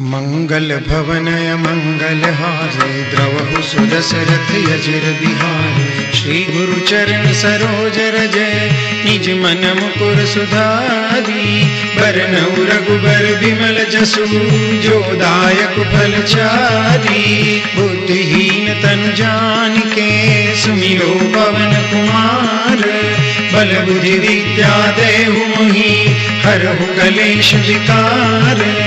मंगल भवनय मंगल हारे, द्रवहु सुदशरथ यजिर बिहारे। श्री गुरु चरण सरोज जय निज मन मुकुर सुधारी। बरनऊ रघुबर बिमल जसु, जो दायक फल चारी। बुद्धिहीन तन जान के सुमिरो पवन कुमार। बल बुद्धि विद्या देहु मोहि, हरहु कलेश विकार।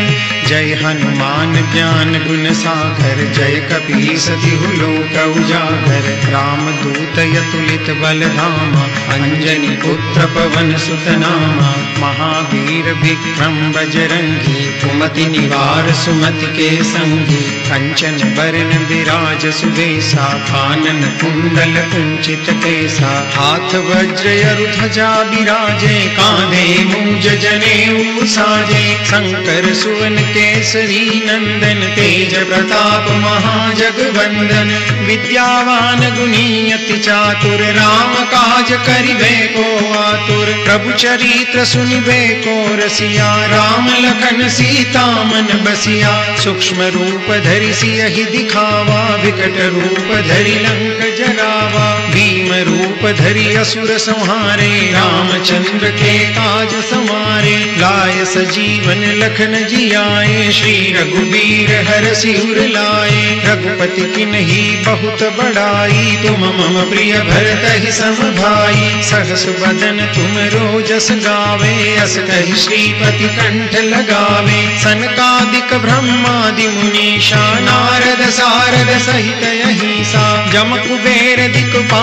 जय हनुमान ज्ञान गुण सागर, जय कपी सतिहु लोक उजागर राम दूत यतुलित बल धामा अंजनी पुत्र पवन सुतनामा। महावीर विक्रम बजरंगी, कुमति निवार सुमति के संगी। कंचन बरन विराज सुबेसा कानन कुंडल कुंचित केसा। हाथ वज्र ध्वजा विराजे, कांधे मूज जने साजे शंकर सुवन केसरी नंदन, तेज प्रताप महाजगवंदन। विद्यावान गुणीयति चातुर, राम काज करिबे को आतुर। प्रभु चरित्र सुनिबे को रसिया, राम लखन सीता मन बसिया। सूक्ष्म रूप धरि सियहि दिखावा विकट रूप धरि लंक जरावा भीम रूप धरि असुर संहारे, रामचंद्र के काज समारे। लाय सजीवन लखन जियाए, श्री रघुवीर हर सिर लाए। रघुपति की नहीं बहुत बड़ाई, तुम मम प्रिय भरत ही सम भाई सहस बदन तुम रोजस गावे, अस कही श्रीपति कंठ लगावे। सनकादिक ब्रह्मादि मुनीषा, नारद सारद सहित अहिंसा। जम कुबेर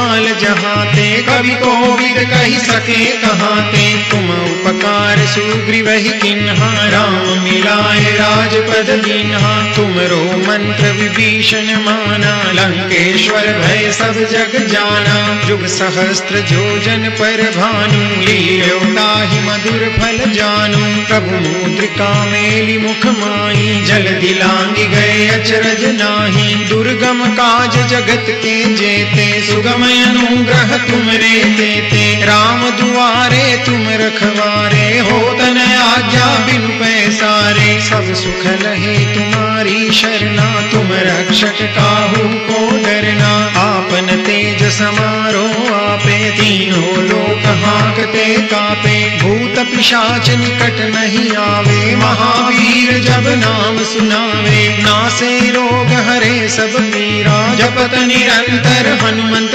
दिक्पाल जहाते कवि कोविद कही सके कहाते तुम उपकार, सुग्रीव ही किन्हा, राम मिलाए राजपद दीन्हा तुमरो मंत्र विभीषण माना, लंकेश्वर भय सब जग जाना। जुग सहस्त्र जोजन पर भानु लीलोताहि मधुर फल जानू। प्रभु मुद्रिका मेली मुख माई जल दिलांगी गए अचरज नाही। दुर्गम काज जगत के जेते, सुगम अनुग्रह तुमरे देते राम दुआरे तुम रखवारे हो तन आज्ञा बिनु पैसारे। सब सुख लहे तुम्हारी शरणा, तुम रक्षक काहू को डरना। आपन तेज समारो आपे तीनों लोक हाकते कापे। भूत पिशाच निकट नहीं आवे, महावीर जब नाम सुनावे। नासे रोग हरे सब पीरा, जपत निरंतर हनुमंत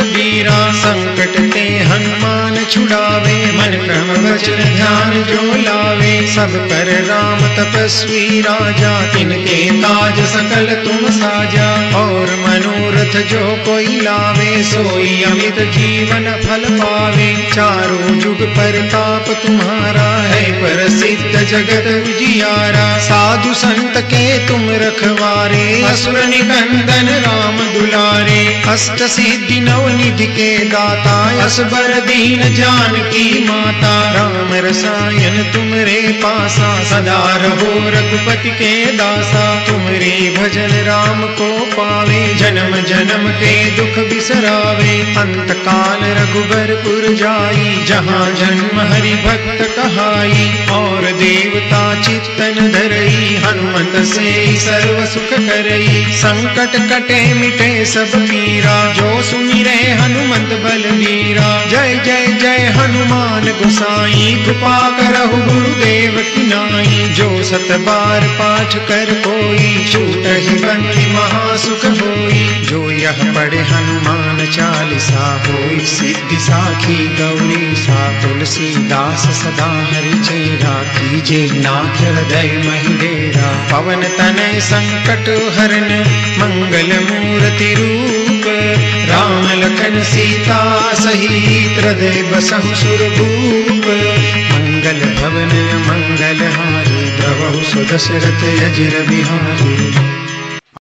बीरा संकट ते हनुमान छुड़ावे, मन क्रम वचन ध्यान जो लावे। सब पर राम तपस्वी राजा तिनके ताज सकल तुम साजा। और मनोरथ जो कोई लावे, सोई अमित जीवन फल पावे। चारों जुग परताप तुम्हारा है, प्रसिद्ध जगत उजियारा। साधु संत के तुम रखवारे, असुर निकंदन राम दुलारे। अष्ट सिद्धि नव निधि के दाता असबर दीन जान की माता राम रसायन तुम रे पासा, सदा रहो रघुपति के दासा। तुम रे भजन राम को पावे, जन्म जन्म के दुख बिसरावे। अंत काल रघुबर पुर जाई, जहाँ जन्म हरि भक्त कहाई। से सर्व सुख करई। संकट कटे मिटे सब पीरा जो सुमिरे हनुमंत बल मीरा जय जय जय हनुमान गुसाई। कृपा करहु गुरुदेव की नाई। जो सत बार पाठ कर कोई छूट ही बंदी महासुख होई जो यह पढ़े हनुमान चालीसा होई, सिद्धि साखी गौरी सा तुलसीदास सदा हरि चेरा, कीजे नाथ हृदय महिडेरा। पवन तनय संकट हरन, मंगल मूर्ति रूप। राम लखन सीता सहित हृदय बसहु सुरभूप। मंगल भवन द्रवहु सुदशरथ यजिर बिहारी।